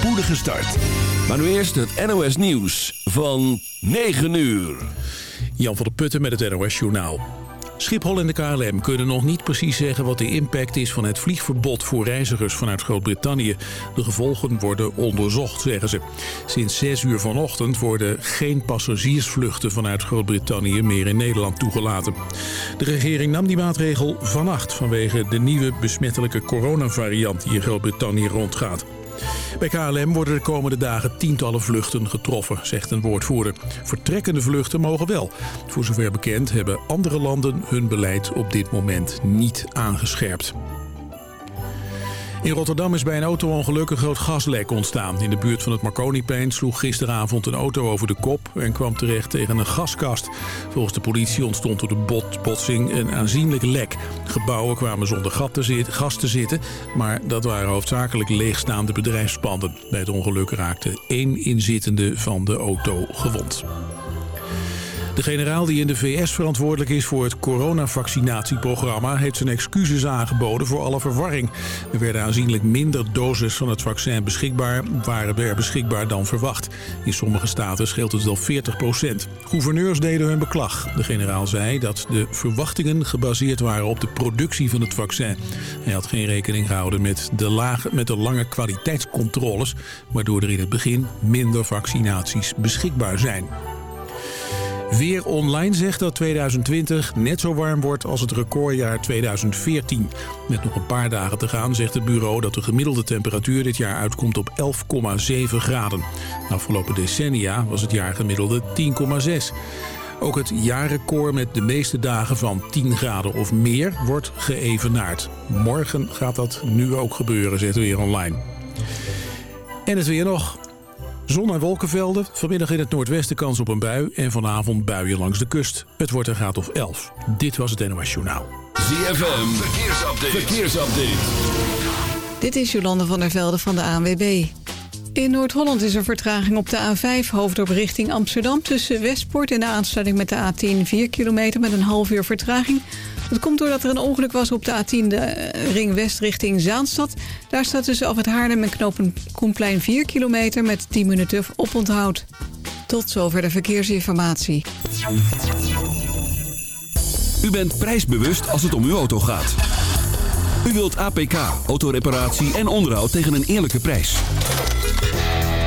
spoedige start. Maar nu eerst het NOS Nieuws van 9 uur. Jan van der Putten met het NOS Journaal. Schiphol en de KLM kunnen nog niet precies zeggen wat de impact is van het vliegverbod voor reizigers vanuit Groot-Brittannië. De gevolgen worden onderzocht, zeggen ze. Sinds 6 uur vanochtend worden geen passagiersvluchten vanuit Groot-Brittannië meer in Nederland toegelaten. De regering nam die maatregel vannacht vanwege de nieuwe besmettelijke coronavariant die in Groot-Brittannië rondgaat. Bij KLM worden de komende dagen tientallen vluchten getroffen, zegt een woordvoerder. Vertrekkende vluchten mogen wel. Voor zover bekend hebben andere landen hun beleid op dit moment niet aangescherpt. In Rotterdam is bij een auto-ongeluk een groot gaslek ontstaan. In de buurt van het Marconiplein sloeg gisteravond een auto over de kop... en kwam terecht tegen een gaskast. Volgens de politie ontstond door de botsing een aanzienlijk lek. Gebouwen kwamen zonder gat te gas te zitten... maar dat waren hoofdzakelijk leegstaande bedrijfspanden. Bij het ongeluk raakte één inzittende van de auto gewond. De generaal die in de VS verantwoordelijk is voor het coronavaccinatieprogramma... heeft zijn excuses aangeboden voor alle verwarring. Er werden aanzienlijk minder doses van het vaccin beschikbaar... waren er beschikbaar dan verwacht. In sommige staten scheelt het wel 40 procent. Gouverneurs deden hun beklag. De generaal zei dat de verwachtingen gebaseerd waren op de productie van het vaccin. Hij had geen rekening gehouden met de, lage, met de lange kwaliteitscontroles... waardoor er in het begin minder vaccinaties beschikbaar zijn. Weer Online zegt dat 2020 net zo warm wordt als het recordjaar 2014. Met nog een paar dagen te gaan zegt het bureau dat de gemiddelde temperatuur dit jaar uitkomt op 11,7 graden. De afgelopen decennia was het jaargemiddelde 10,6. Ook het jaarrecord met de meeste dagen van 10 graden of meer wordt geëvenaard. Morgen gaat dat nu ook gebeuren, zegt Weer Online. En het weer nog. Zon- en wolkenvelden. Vanmiddag in het noordwesten kans op een bui. En vanavond buien langs de kust. Het wordt een graad of 11. Dit was het NOS Journaal. ZFM, verkeersupdate. verkeersupdate. Dit is Jolande van der Velde van de ANWB. In Noord-Holland is er vertraging op de A5 hoofddorp richting Amsterdam... tussen Westpoort en de aansluiting met de A10 4 kilometer met een half uur vertraging. Dat komt doordat er een ongeluk was op de A10 de eh, ring west richting Zaanstad. Daar staat tussen af het Haarlem en knopen Koenplein 4 kilometer met 10 minuten oponthoud. Tot zover de verkeersinformatie. U bent prijsbewust als het om uw auto gaat. U wilt APK, autoreparatie en onderhoud tegen een eerlijke prijs.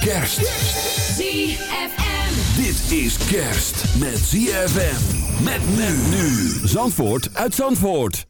Kerst. ZFM. Dit is kerst met ZFM. Met men nu. Zandvoort uit Zandvoort.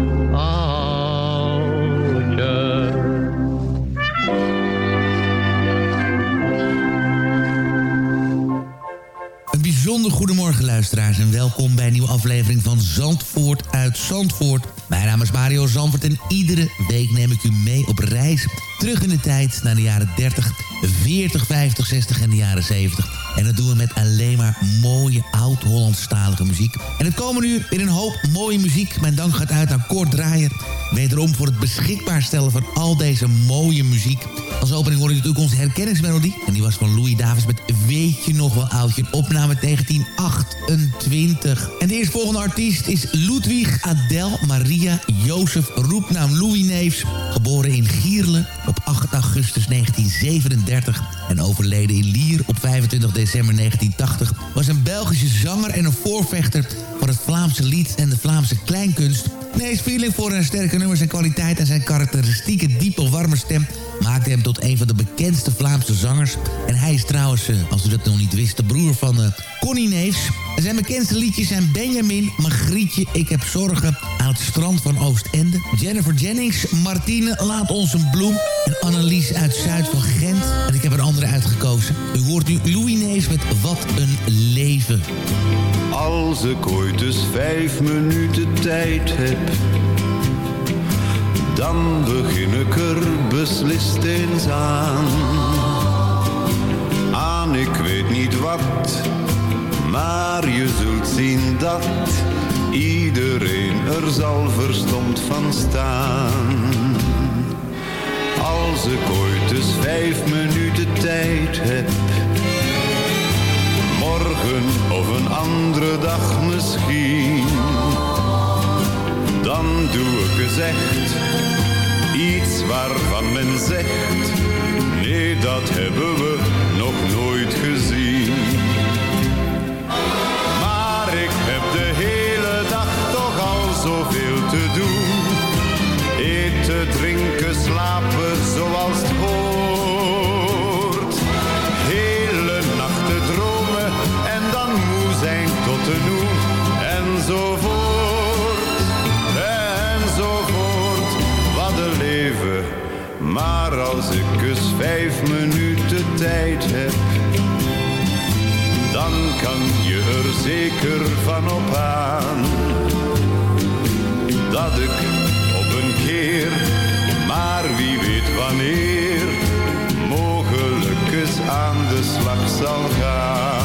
goedemorgen luisteraars en welkom bij een nieuwe aflevering van Zandvoort uit Zandvoort. Mijn naam is Mario Zandvoort en iedere week neem ik u mee op reis terug in de tijd naar de jaren 30, 40, 50, 60 en de jaren 70. En dat doen we met alleen maar mooie oud-Hollandstalige muziek. En het komende uur weer een hoop mooie muziek. Mijn dank gaat uit aan Kort Draaier. Wederom voor het beschikbaar stellen van al deze mooie muziek. Als opening hoor je natuurlijk onze herkenningsmelodie. En die was van Louis Davis met Weet je nog wel oudje? Opname 1928. En de eerstvolgende artiest is Ludwig Adel Maria Jozef, roepnaam Louis Neefs. Geboren in Gierle op 8 augustus 1937 en overleden in Lier op 25 december 1980... was een Belgische zanger en een voorvechter van het Vlaamse lied en de Vlaamse kleinkunst. Nees feeling voor zijn sterke nummers en kwaliteit en zijn karakteristieke diepe warme stem maakte hem tot een van de bekendste Vlaamse zangers. En hij is trouwens, eh, als u dat nog niet wist, de broer van eh, Connie Neefs. En zijn bekendste liedjes zijn Benjamin, Magrietje, Ik heb zorgen... aan het strand van Oostende. Jennifer Jennings, Martine, Laat ons een bloem... en Annelies uit Zuid van Gent. En ik heb een andere uitgekozen. U hoort nu Louis Neefs met Wat een leven. Als ik ooit dus vijf minuten tijd heb, dan begin ik er beslist eens aan. Aan ik wat. Maar je zult zien dat iedereen er zal verstomd van staan. Als ik ooit dus vijf minuten tijd heb. Morgen of een andere dag misschien. Dan doe ik echt iets waarvan men zegt. Nee, dat hebben we nog nooit gezien. Maar ik heb de hele dag toch al zoveel te doen. Eten, drinken, slapen zoals het hoort. Noe. Enzovoort, enzovoort. Wat een leven. Maar als ik eens vijf minuten tijd heb, dan kan je er zeker van op aan dat ik op een keer, maar wie weet wanneer, mogelijk eens aan de slag zal gaan.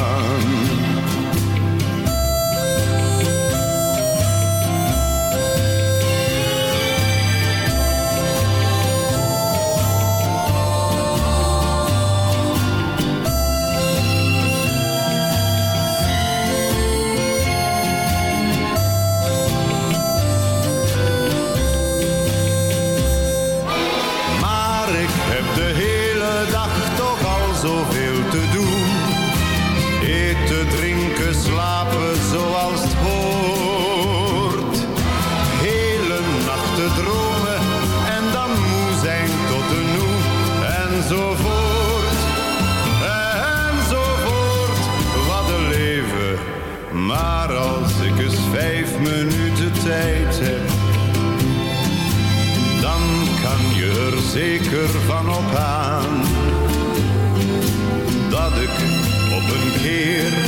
Keer,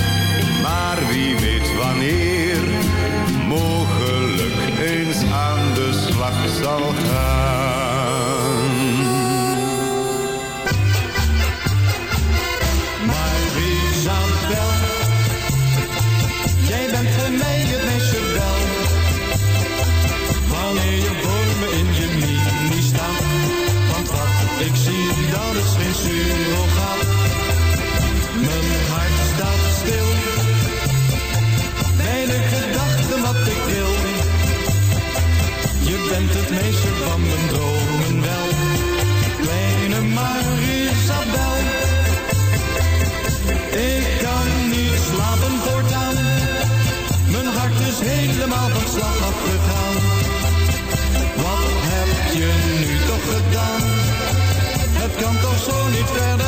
bent het meisje van mijn dromen wel. Kleine Marisabel. Ik kan niet slapen voortaan. Mijn hart is helemaal van slag afgegaan. Wat heb je nu toch gedaan? Het kan toch zo niet verder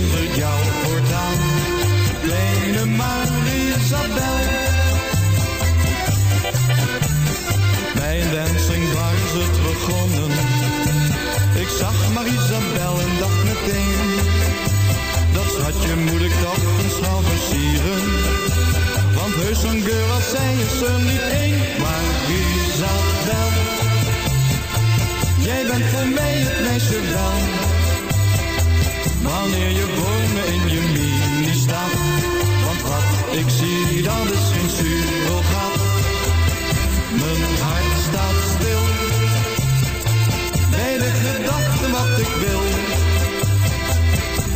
leven zonder jou voortaan. Kleine Marisabel. Dancing bar is het begonnen. Ik zag Marisabel en dacht meteen. Dat schatje moet ik toch eens gaan versieren. Want heus een girl als zij is er niet één. Maar Isabel, jij bent voor mij het meisje wel. Wanneer je voor me in je mini staat. Want wat ik zie, dat is geen surrogaat. Mijn hart staat stil. Bij de gedachte wat ik wil.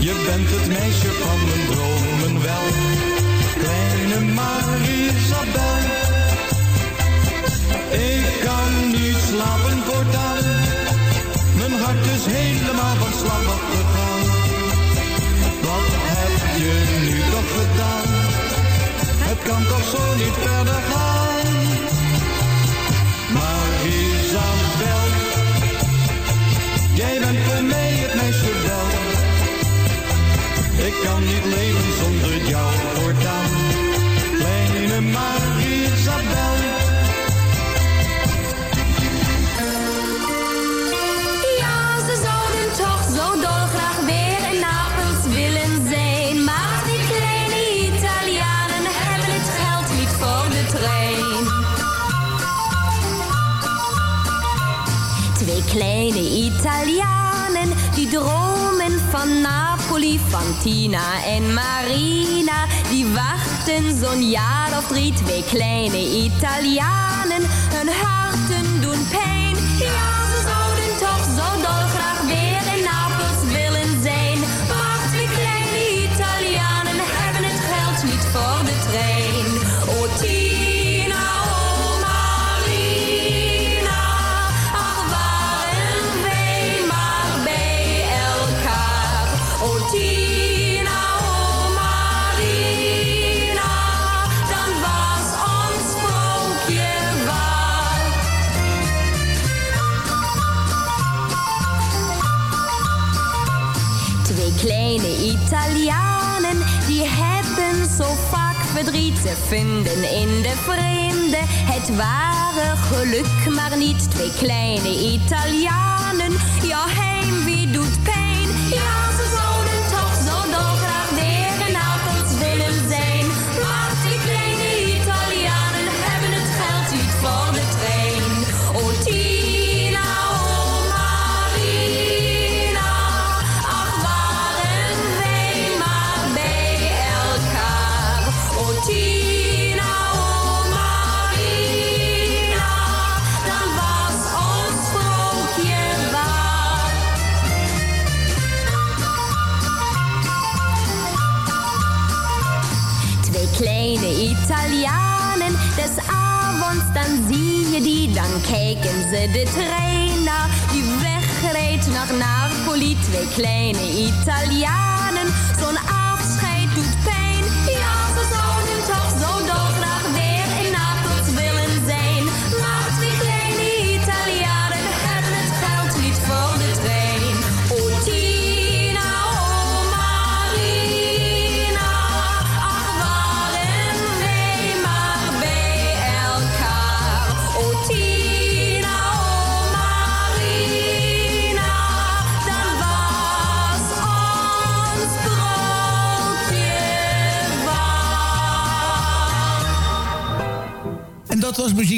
Je bent het meisje van mijn dromen wel. Kleine Marisabel. Ik kan niet slapen voortaan. Mijn hart is helemaal van slag heb je nu toch gedaan? Het kan toch zo niet verder gaan. Maar Isabel, jij bent voor mij het meisje wel. Ik kan niet leven zonder jou van Tina en Marina. Die wachten zo'n jaar of drie, kleine Italianen. Hun harten Ze vinden in de vreemde het ware geluk, maar niet twee kleine Italianen. Dan zie je die, dan kijken ze de trein na. Die wegrijdt naar Napoli, twee kleine Italianen.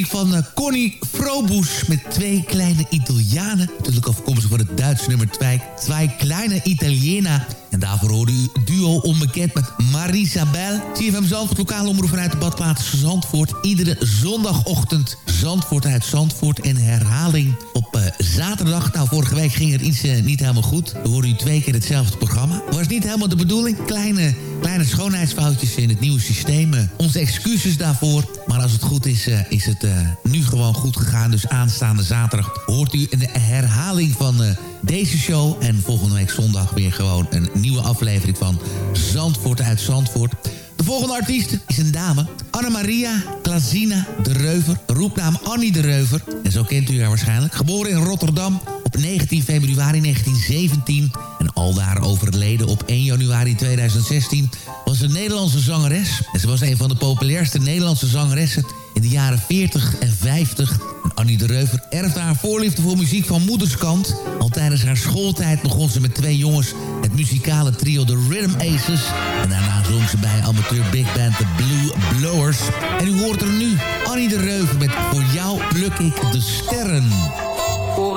Van eh, Connie Froboes met twee kleine Italianen. Natuurlijk afkomstig van het Duitse nummer Twee, twee Kleine Italiena. En daarvoor hoorde u duo onbekend met Marisabel. CFM Zandvoort, lokale omroep vanuit de badplaats Zandvoort. Iedere zondagochtend Zandvoort uit Zandvoort. En herhaling op eh, zaterdag. Nou, vorige week ging er iets eh, niet helemaal goed. We hoorden u twee keer hetzelfde programma. Was niet helemaal de bedoeling. Kleine, kleine schoonheidsfoutjes in het nieuwe systeem. Eh, onze excuses daarvoor. Maar als het goed is, eh, is het eh, nu gewoon goed gegaan. Dus aanstaande zaterdag hoort u een herhaling van... deze show. En volgende week zondag weer gewoon een nieuwe aflevering van Zandvoort uit Zandvoort. De volgende artiest is een dame. Anna-Maria Klazina de Reuver. Roepnaam Annie de Reuver. En zo kent u haar waarschijnlijk. Geboren in Rotterdam op 19 februari 1917. En aldaar overleden op 1 januari 2016. Was een Nederlandse zangeres. En ze was een van de populairste Nederlandse zangeressen in de jaren 40 en 50. En Annie de Reuver erfde haar voorliefde voor muziek van moederskant. Al tijdens haar schooltijd begon ze met twee jongens het muzikale trio The Rhythm Aces. En daarna zong ze bij amateur big band The Blue Blowers. En u hoort er nu Annie de Reuver met Voor jou pluk ik de sterren.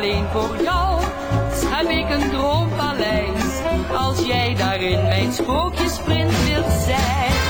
Alleen voor jou, heb ik een droompaleis. Als jij daarin mijn sprookjesprins wilt zijn.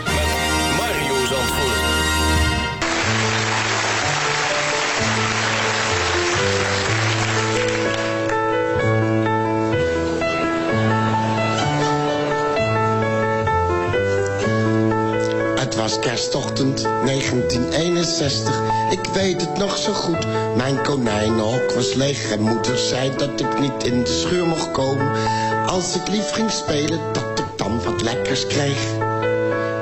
was kerstochtend 1961, ik weet het nog zo goed. Mijn konijnenhok was leeg en moeder zei dat ik niet in de schuur mocht komen. Als ik lief ging spelen, dat ik dan wat lekkers kreeg.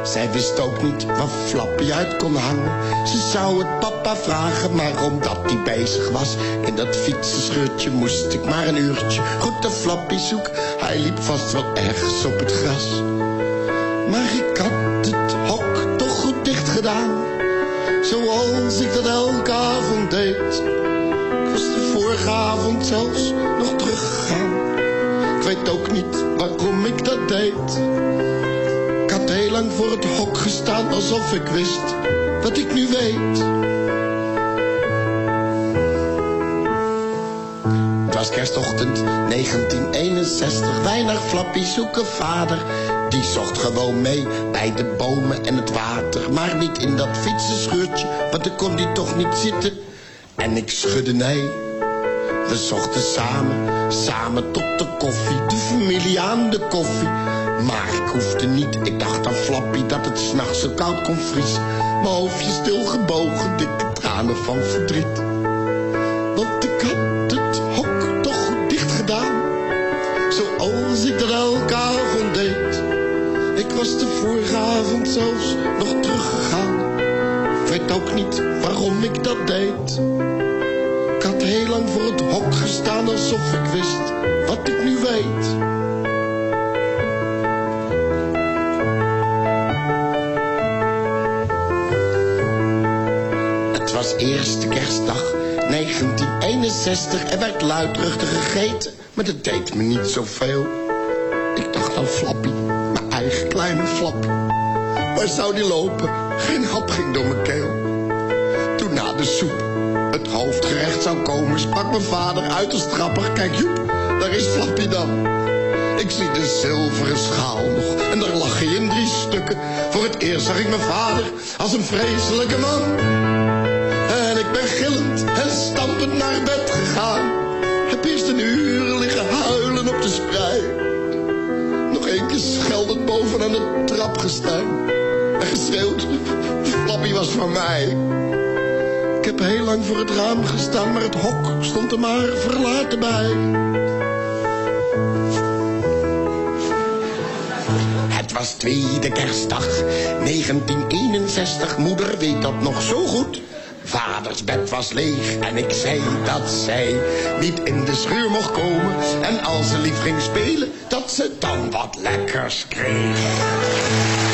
Zij wist ook niet waar Flappy uit kon hangen. Ze zou het papa vragen, maar omdat hij bezig was... in dat fietsenscheurtje moest ik maar een uurtje goed de Flappy zoeken. Hij liep vast wel ergens op het gras. Maar ik had Zoals ik dat elke avond deed. Ik was de vorige avond zelfs nog teruggegaan. Ik weet ook niet waarom ik dat deed. Ik had heel lang voor het hok gestaan alsof ik wist wat ik nu weet. Het was kerstochtend 1961. Wij naar Flappy zoeken vader. Die zocht gewoon mee bij de bomen en het water. Maar niet in dat fietsenscheurtje, want dan kon die toch niet zitten. En ik schudde nee. We zochten samen, samen tot de koffie. De familie aan de koffie. Maar ik hoefde niet, ik dacht aan Flappy dat het s'nachts zo koud kon vriezen. Mijn hoofdje stilgebogen, dikke tranen van verdriet. Want ik had het hok toch goed dicht gedaan. Zoals ik dat elke avond deed. Ik was de vorige avond zelfs weet ook niet waarom ik dat deed. Ik had heel lang voor het hok gestaan alsof ik wist wat ik nu weet. Het was eerste kerstdag 1961 en werd luidruchtig gegeten, maar dat deed me niet zoveel. Ik dacht aan Flappy, mijn eigen kleine Flap. Waar zou die lopen? Geen hap ging door mijn keel. Toen na de soep het hoofdgerecht zou komen, sprak mijn vader uit de strapper. Kijk Joep, daar is Flappy dan. Ik zie de zilveren schaal nog en daar lag hij in drie stukken. Voor het eerst zag ik mijn vader als een vreselijke man. En ik ben gillend en stampend naar bed gegaan. Heb eerst een uur liggen huilen op de sprei. Nog één keer scheldend bovenaan de trap gestaan. En geschreeuwd, Flappy was van mij. Ik heb heel lang voor het raam gestaan, maar het hok stond er maar verlaten bij. Het was tweede kerstdag, 1961. Moeder weet dat nog zo goed. Vaders bed was leeg en ik zei dat zij niet in de schuur mocht komen. En als ze lief ging spelen, dat ze dan wat lekkers kreeg.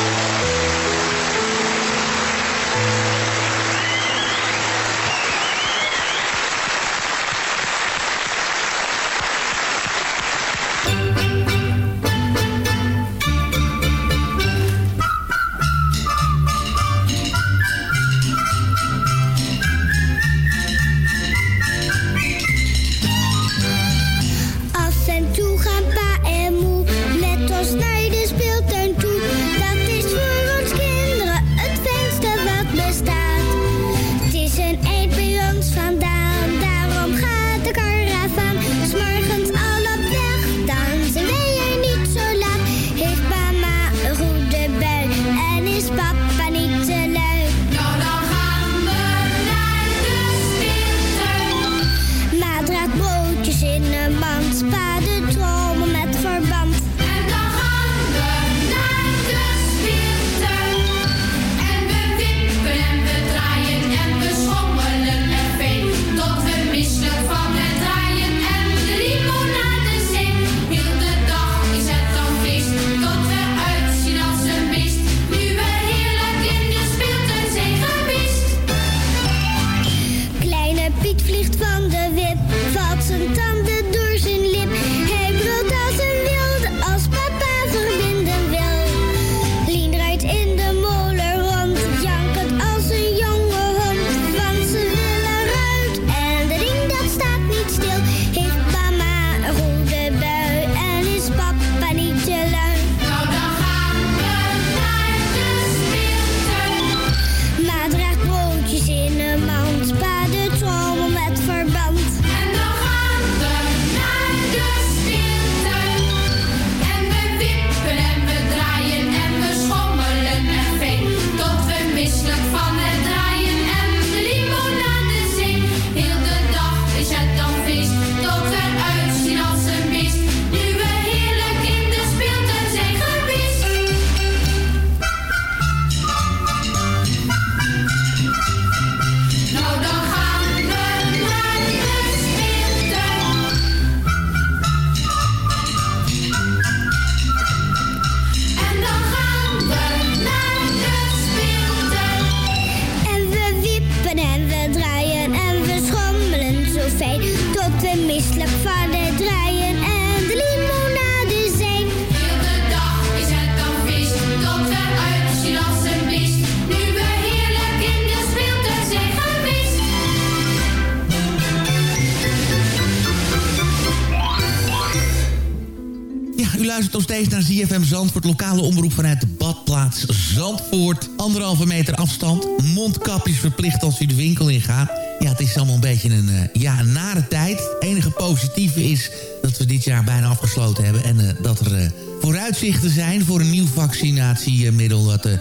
ZFM Zandvoort, lokale omroep vanuit de badplaats Zandvoort. Anderhalve meter afstand, mondkapjes verplicht als u de winkel ingaat. Ja, het is allemaal een beetje een, eh, ja, nare tijd. Het enige positieve is dat we dit jaar bijna afgesloten hebben... en eh, dat er eh, vooruitzichten zijn voor een nieuw vaccinatiemiddel... dat ja,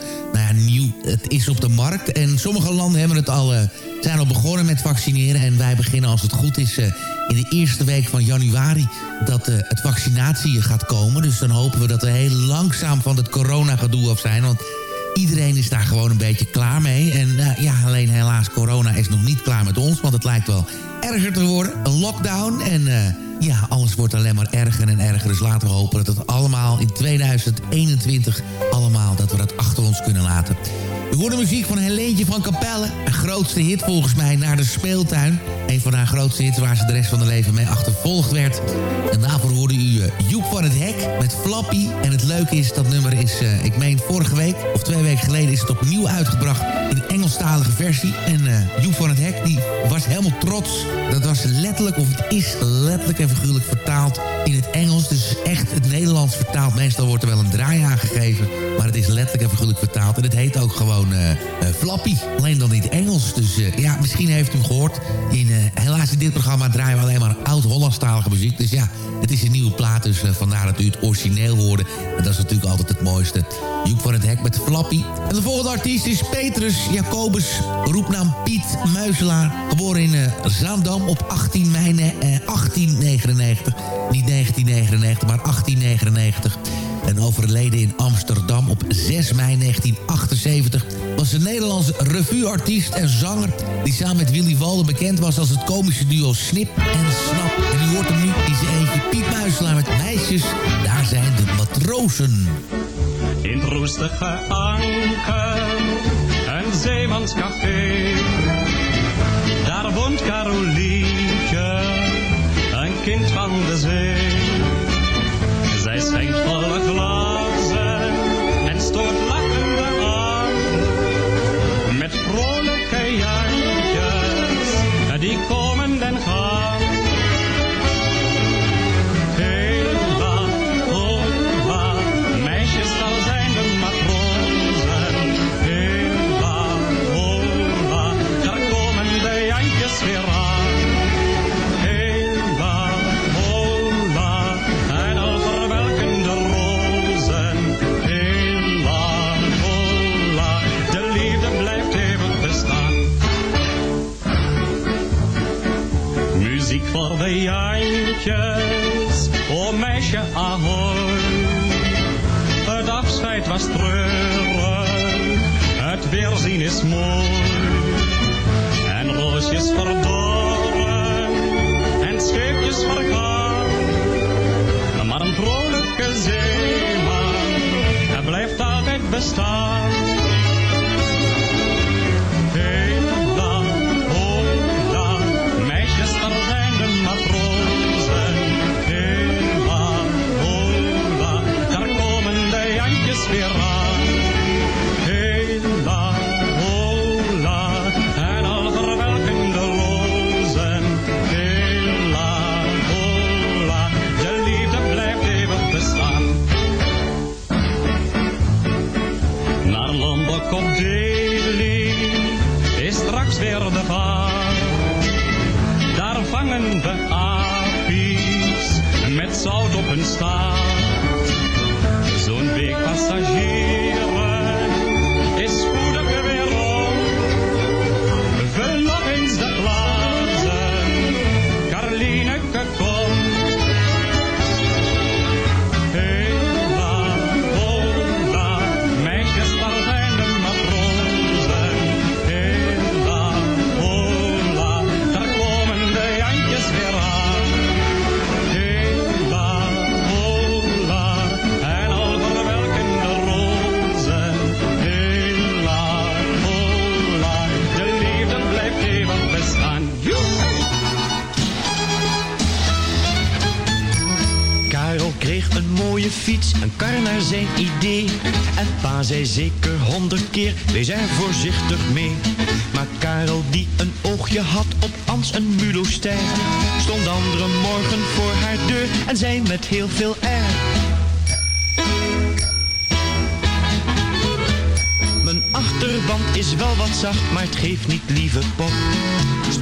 nieuw het is op de markt. En sommige landen hebben het al, zijn al begonnen met vaccineren... en wij beginnen als het goed is in de eerste week van januari dat uh, het vaccinatie gaat komen. Dus dan hopen we dat we heel langzaam van het coronagedoe af zijn. Want iedereen is daar gewoon een beetje klaar mee. En uh, ja, alleen helaas, corona is nog niet klaar met ons. Want het lijkt wel erger te worden. Een lockdown en... Uh, ja, alles wordt alleen maar erger en erger. Dus laten we hopen dat het allemaal in 2021... allemaal dat we dat achter ons kunnen laten. We hoorden muziek van Helentje van Capelle. Een grootste hit volgens mij naar de speeltuin. Een van haar grootste hits waar ze de rest van haar leven mee achtervolgd werd. En daarvoor hoorde u uh, Joep van het Hek met Flappy. En het leuke is, dat nummer is, uh, ik meen vorige week... of twee weken geleden is het opnieuw uitgebracht in een Engelstalige versie. En uh, Joep van het Hek die was helemaal trots. Dat was letterlijk, of het is letterlijk en figuurlijk vertaald in het Engels. Dus echt het Nederlands vertaald. Meestal wordt er wel een draai aangegeven. Maar het is letterlijk en figuurlijk vertaald. En het heet ook gewoon uh, Flappy. Alleen dan in het Engels. Dus uh, ja, misschien heeft u hem gehoord. In, helaas in dit programma draaien we alleen maar oud-Hollandstalige muziek. Dus ja, het is een nieuwe plaat. Dus vandaar dat u het origineel hoorde. En dat is natuurlijk altijd het mooiste. Joep van het Hek met Flappy. En de volgende artiest is Petrus Jacobus. Roepnaam Piet Muizelaar. Geboren in Zaandam op 18 mei 1899. Niet 1999, maar 1899 en overleden in Amsterdam op 6 mei 1978... was een Nederlandse revueartiest en zanger... die samen met Willy Walden bekend was als het komische duo Snip en Snap. En u hoort hem nu in zijn eentje Piet Muiselaar met meisjes. Daar zijn de matrozen. In het roestige anker, een zeemanscafé... Daar woont Carolientje, een kind van de zee... Zij schenkt volle glazen en stoort idee. En pa zei zeker honderd keer, wees er voorzichtig mee. Maar Karel die een oogje had op Ans een muloster, stond andere morgen voor haar deur en zei met heel veel air. Mijn achterband is wel wat zacht, maar het geeft niet, lieve pop.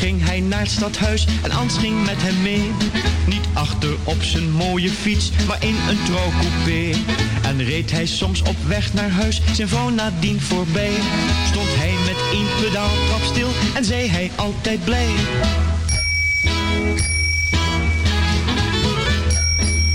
Ging hij naar het stadhuis en Ans ging met hem mee. Niet achter op zijn mooie fiets, maar in een trouwcoupé. En reed hij soms op weg naar huis, zijn vrouw nadien voorbij. Stond hij met één pedaaltrap stil en zei hij altijd blij.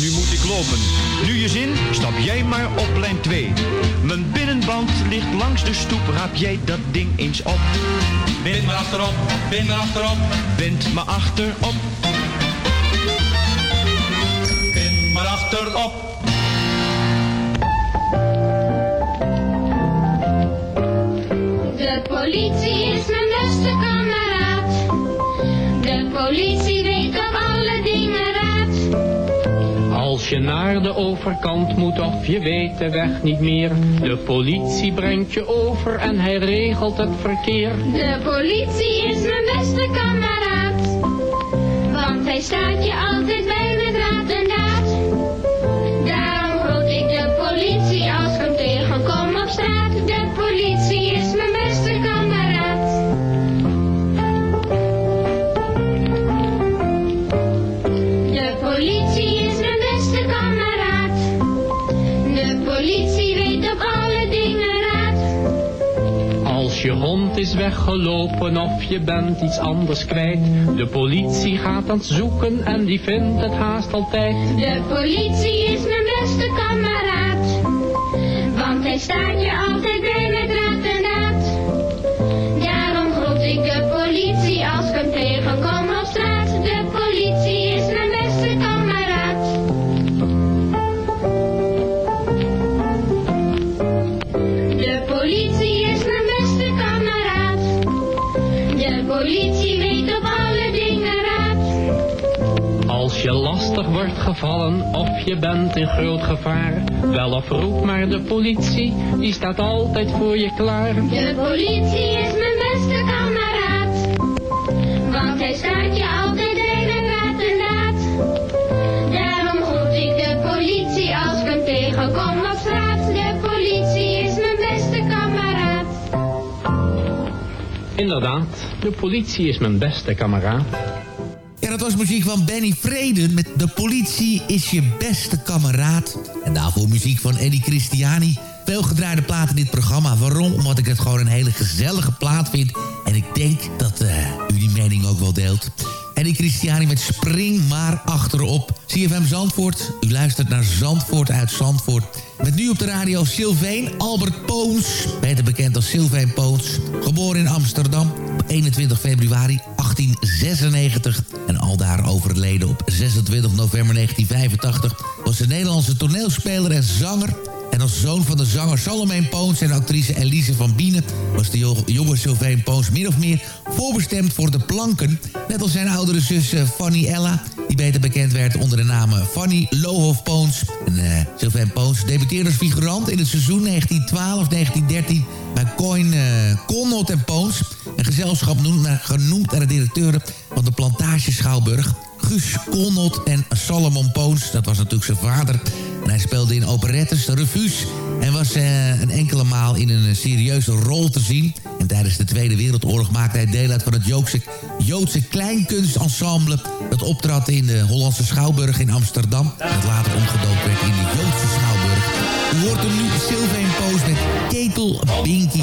Nu moet ik lopen. Nu je zin, stap jij maar op lijn 2. Mijn binnenband ligt langs de stoep, raap jij dat ding eens op. Bind maar achterop, bind maar achterop. Bind maar achterop. Bind maar achterop. De politie is mijn beste kameraad. De politie Als je naar de overkant moet of je weet de weg niet meer. De politie brengt je over en hij regelt het verkeer. De politie is mijn beste kameraad. Want hij staat je altijd is weggelopen of je bent iets anders kwijt. De politie gaat aan het zoeken en die vindt het haast altijd. De politie is mijn beste kameraad. Want hij staat je altijd bij gevallen of je bent in groot gevaar. Wel of roep maar de politie, die staat altijd voor je klaar. De politie is mijn beste kameraad. Want hij staat je altijd met raad en daad. Daarom groet ik de politie als ik hem tegenkom op straat. De politie is mijn beste kameraad. Inderdaad, de politie is mijn beste kameraad. Muziek van Benny Vreden met De politie is je beste kameraad. En daarvoor muziek van Eddie Christiani. Veel gedraaide plaat in dit programma. Waarom? Omdat ik het gewoon een hele gezellige plaat vind. En ik denk dat eh, u die mening ook wel deelt. En die Christiani met Spring maar achterop. CFM Zandvoort, u luistert naar Zandvoort uit Zandvoort. Met nu op de radio Sylveen Albert Poons. Beter bekend als Sylveen Poons. Geboren in Amsterdam op 21 februari 1896. En aldaar overleden op 26 november 1985. Was een Nederlandse toneelspeler en zanger en als zoon van de zanger Salomeen Poons en actrice Elise van Bienen... was de jo- jonge Sylvain Poons min of meer voorbestemd voor de planken. Net als zijn oudere zus eh, Fanny Ella... die beter bekend werd onder de naam eh, Fanny Lohoff Poons. En uh, Sylvain Poons debuteerde als figurant in het seizoen 1912-1913... bij Coin uh, Connot en Poons. Een gezelschap genoemd naar de directeuren van de plantage Schouwburg... Guus Connot en Salomon Poons. Dat was natuurlijk zijn vader. En hij speelde in operettes, revues... en was eh, een enkele maal in een serieuze rol te zien. En tijdens de Tweede Wereldoorlog maakte hij deel uit van het Joodse, Joodse kleinkunstensemble... dat optrad in de Hollandse Schouwburg in Amsterdam. Dat later omgedoopt werd in de Joodse Schouwburg. U hoort hem nu Sylvain Poos met Ketel Binky.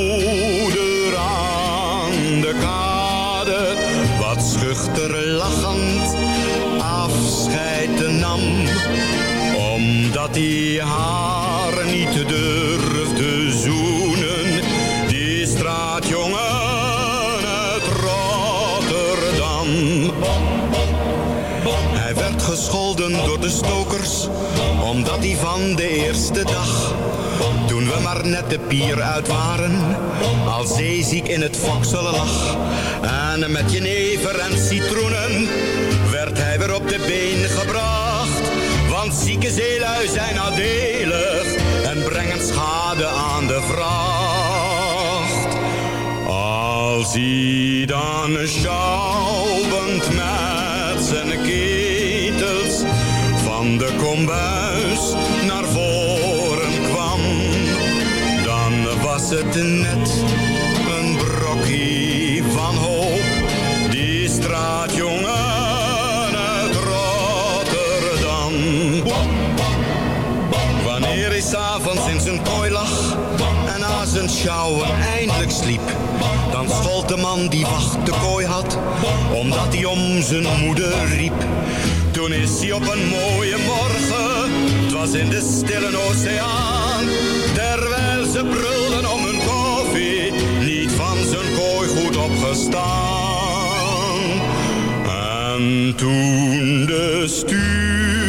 Hij haar niet durfde zoenen, die straatjongen uit Rotterdam. Hij werd gescholden door de stokers, omdat hij van de eerste dag, toen we maar net de pier uit waren, al zeeziek in het fokselen lag. En met jenever en citroenen werd hij weer op de been gebracht. Zieke zeelui zijn nadelig en brengen schade aan de vracht. Als hij dan schouwend met zijn ketels van de kombuis naar voren kwam, dan was het net een brokje sjouwen eindelijk sliep, dan schold de man die wacht de kooi had, omdat hij om zijn moeder riep. Toen is hij op een mooie morgen, het was in de stille oceaan, terwijl ze brulden om hun koffie, niet van zijn kooi goed opgestaan. En toen de stuurman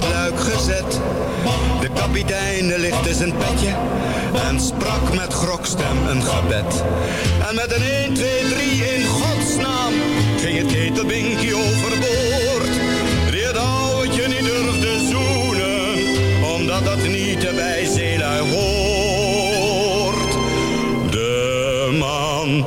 het luik gezet. De kapitein lichtte zijn petje en sprak met grokstem een gebed. En met een 1, 2, 3 in godsnaam ging het ketelbinkie overboord. Die het ouwtje niet durfde zoenen, omdat dat niet bij zeelui hoort. De man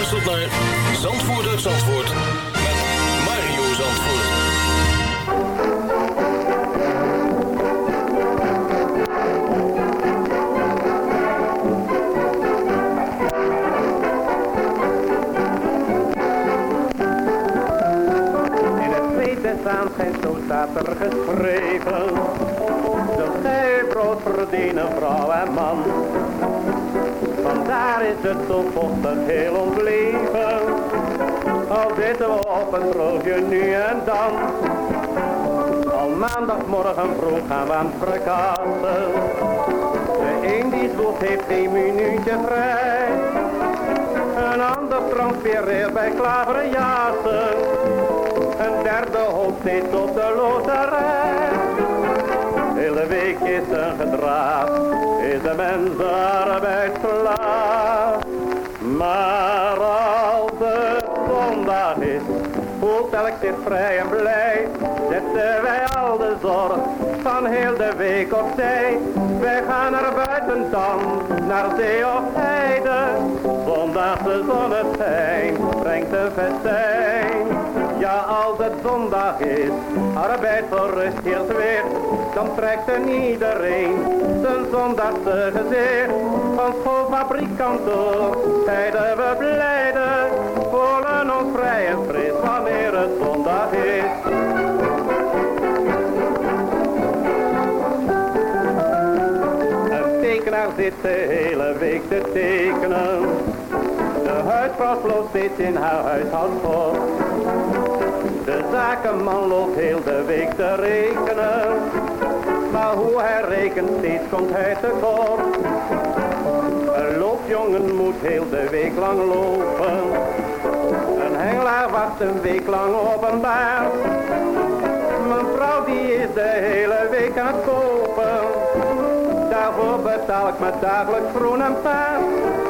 Luistert naar Zandvoort met Mario Zandvoort. In het des aanschijns, zo staat er geschreven. Zult gij brood verdienen, vrouw en man. Vandaar is het zo vochtig heel ons leven. Al zitten we op een droogje nu en dan. Al maandagmorgen vroeg gaan we aan het verkassen. De een die zwoegt heeft geen minuutje vrij. Een ander transfereert bij klaverjassen. Een derde hoopt steeds op de loterij. Is een is de mens arbeidsslaaf. Maar als het zondag is, voelt elk zich vrij en blij. Zetten wij al de zorg van heel de week opzij. Wij gaan naar buiten dan, naar zee of heide. Zondagse zonneschijn brengt een festijn. Ja, als het zondag is, arbeid voor rust hier weer, dan trekt er iedereen zijn zondagse gezicht. Van schoolfabrikant door, zeiden we blijde, voelen ons vrij en fris wanneer het zondag is. Een tekenaar zit de hele week te tekenen. Huisvrouw sloopt steeds in haar huishoudsport. De zakenman loopt heel de week te rekenen. Maar hoe hij rekent, steeds komt hij tekort. Een loopjongen moet heel de week lang lopen. Een hengelaar wacht een week lang op een baas. Mijn vrouw die is de hele week aan het kopen. Daarvoor betaal ik me dagelijks groen en paas.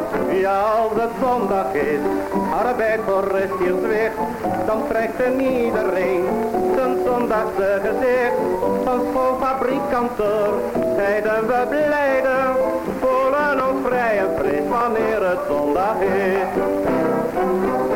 Ja, als het zondag is, arbeid voor rust hier zwicht, dan trekt er iedereen zijn zondagse gezicht. Van schoolfabrikanten zeiden we blijden, voelen ons vrij en fris wanneer het zondag is.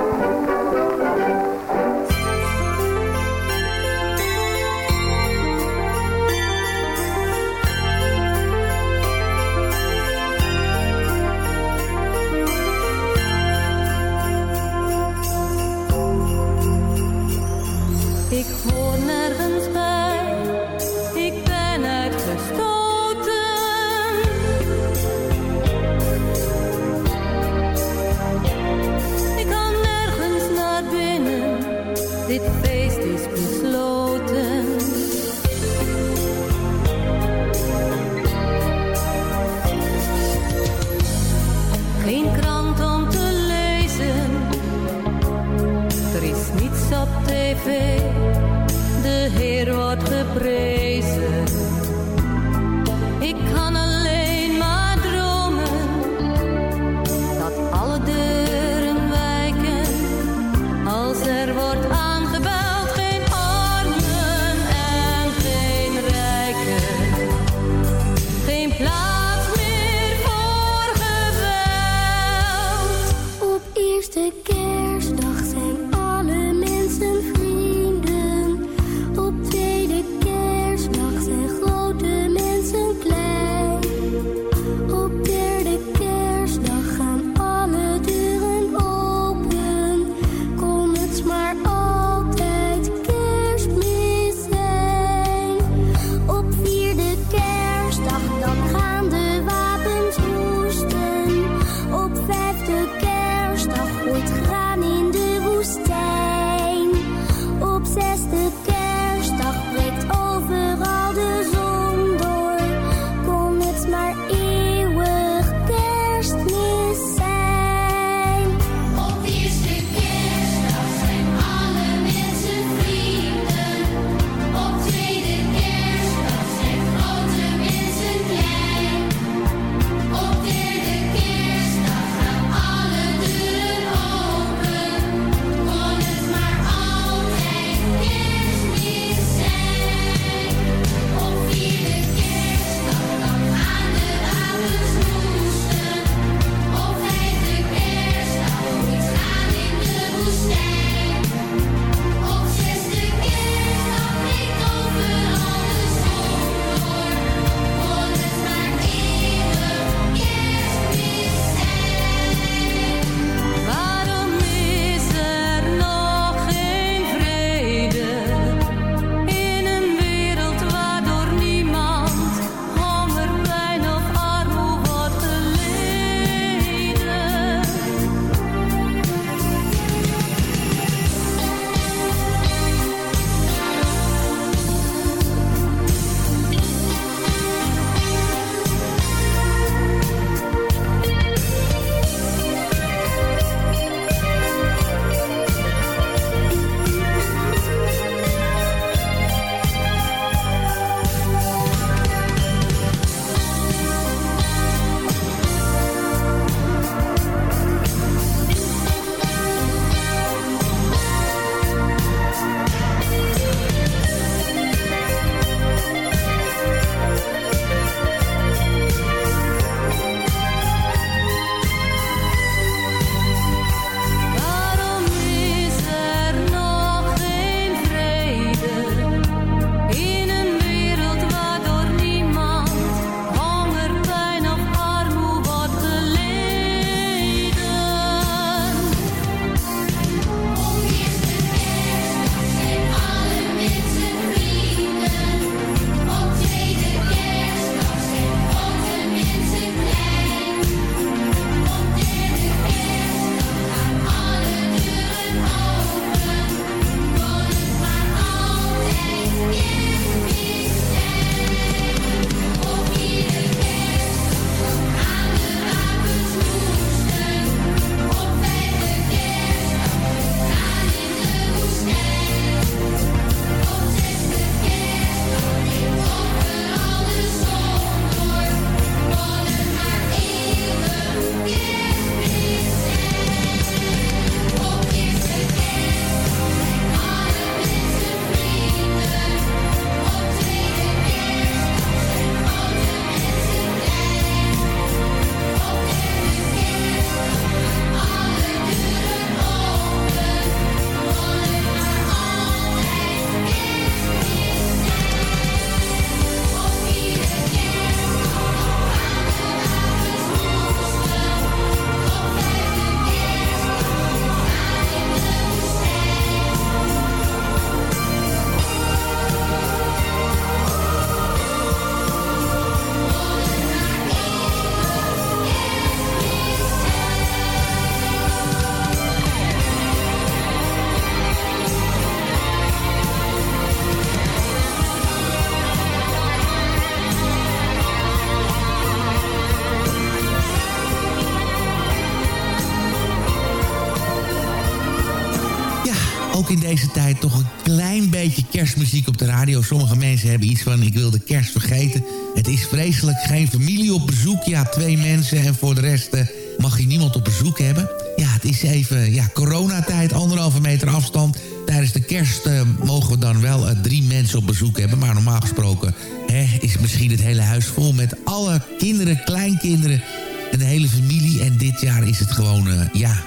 Sommige mensen hebben iets van, ik wil de kerst vergeten. Het is vreselijk, geen familie op bezoek. Ja, twee mensen en voor de rest eh, mag je niemand op bezoek hebben. Ja, het is even ja, coronatijd, anderhalve meter afstand. Tijdens de kerst eh, mogen we dan wel eh, drie mensen op bezoek hebben. Maar normaal gesproken hè, is misschien het hele huis vol met alle kinderen, kleinkinderen en de hele familie. En dit jaar is het gewoon, ja,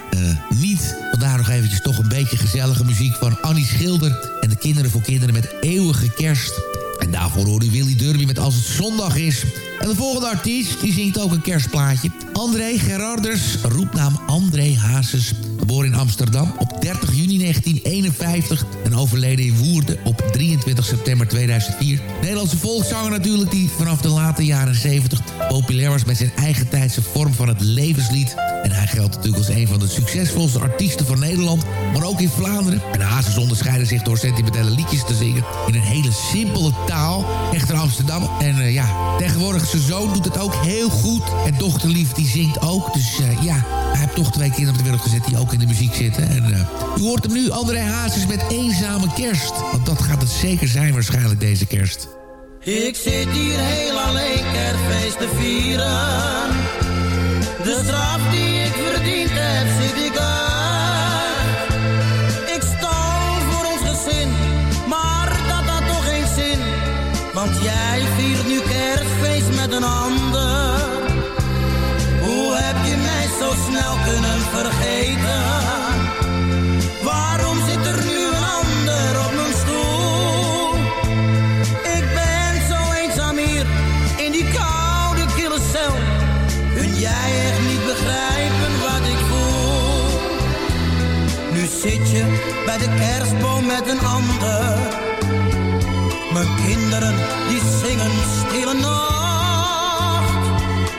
niet. Vandaar nog eventjes toch een beetje gezellige muziek van Annie Schilder. En de Kinderen Eeuwige Kerst. En daarvoor hoor u Willy Derby met Als het zondag is. En de volgende artiest, die zingt ook een kerstplaatje. André Gerarders, roepnaam André Hazes. Geboren in Amsterdam op 30 juni 1951 en overleden in Woerden op 23 september 2004. Nederlandse volkszanger natuurlijk die vanaf de late jaren 70 populair was met zijn eigen tijdse vorm van het levenslied. En hij geldt natuurlijk als een van de succesvolste artiesten van Nederland, maar ook in Vlaanderen. En Hazes onderscheiden zich door sentimentele liedjes te zingen in een hele simpele taal. Echter Amsterdam. En uh, ja, tegenwoordig zijn zoon doet het ook heel goed. En dochterlief die zingt ook. Dus uh, ja, hij heeft toch twee kinderen op de wereld gezet die ook in de muziek zitten. En uh, u hoort hem nu, André Hazes met Eenzame Kerst. Want dat gaat het zeker zijn waarschijnlijk deze kerst. Ik zit hier heel alleen kerstfeest te vieren. De straf die ik verdiend heb, zit ik uit. Ik stal voor ons gezin, maar dat had toch geen zin. Want jij viert nu kerstfeest met een ander. Hoe heb je mij zo snel kunnen vergeten? Zit je bij de kerstboom met een ander. Mijn kinderen die zingen stille nacht.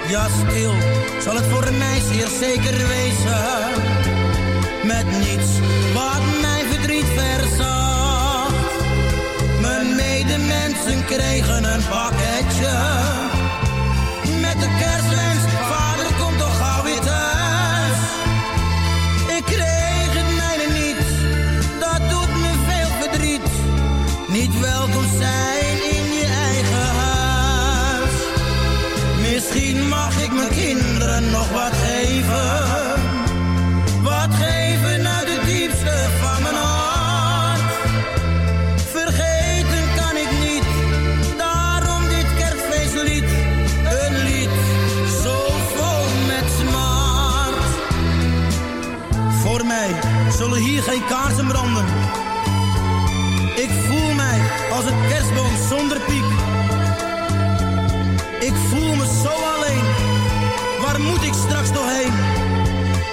Ja, stil zal het voor mij zeer zeker wezen. Met niets wat mijn verdriet verzacht. Mijn medemensen kregen een pakketje. Mijn kinderen nog wat geven. Wat geven uit de diepste van mijn hart. Vergeten kan ik niet, daarom dit kerstfeestlied. Een lied zo vol met smart. Voor mij zullen hier geen kaarsen branden. Ik voel mij als een kerstboom zonder piek.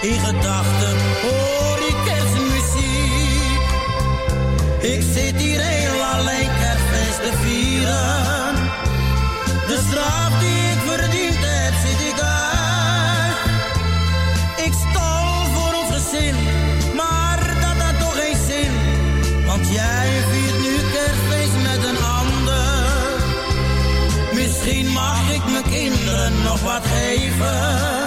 In gedachten hoor ik kerstmuziek. Ik zit hier heel alleen kerstfeest te vieren. De straf die ik verdiend heb, zit ik uit. Ik stal voor ons gezin, maar dat had toch geen zin. Want jij viert nu kerstfeest met een ander. Misschien mag ik mijn kinderen nog wat geven.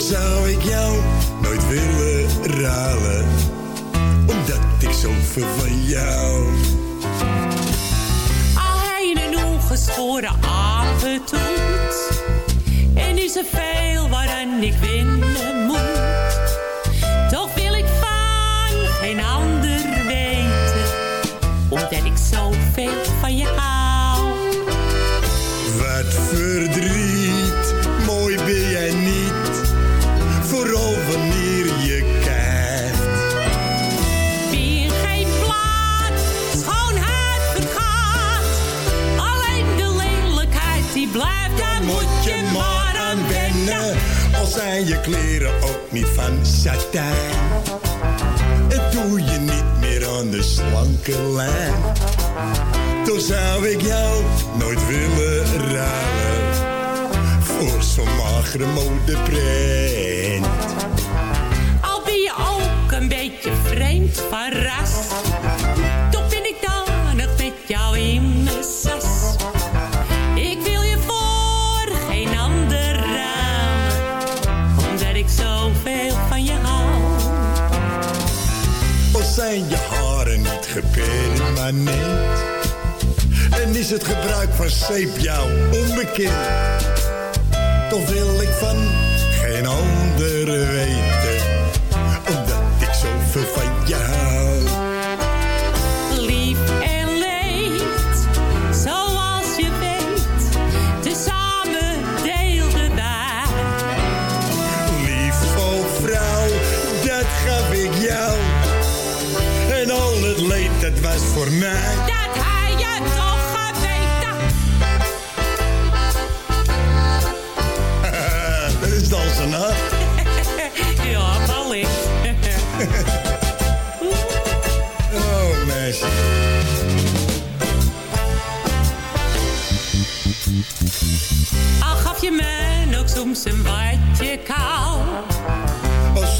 Zou ik jou nooit willen ruilen, omdat ik zoveel van jou. Al hij een ongeschoren apetoet. En is er veel waaraan ik winnen moet. Toch wil ik van geen ander weten. Omdat ik zoveel van je je kleren ook niet van satijn. Het doe je niet meer aan de slanke lijn. Toch zou ik jou nooit willen ruilen voor zo'n magere modeprint. Al ben je ook een beetje vreemd van ras En is het gebruik van zeep jou onbekend? Toch wil ik van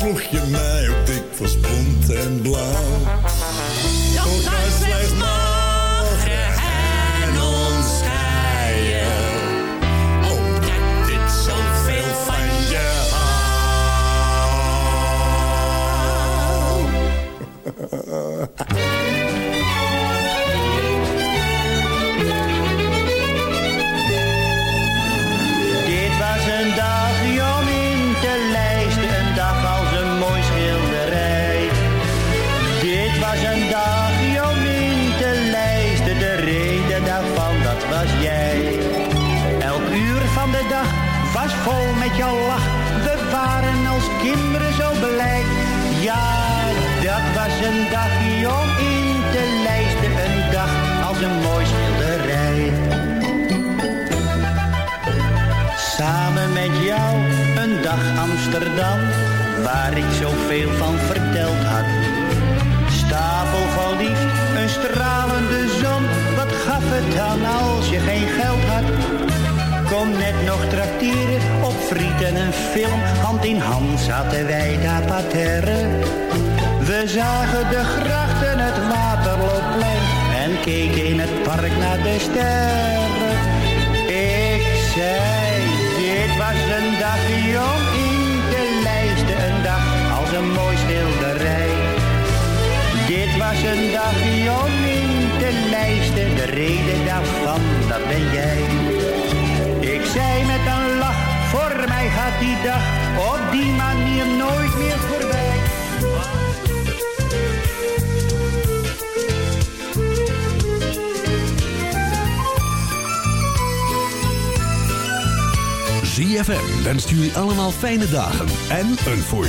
sloeg je mij op dik was bont en blauw. fijne dagen en een voorspelling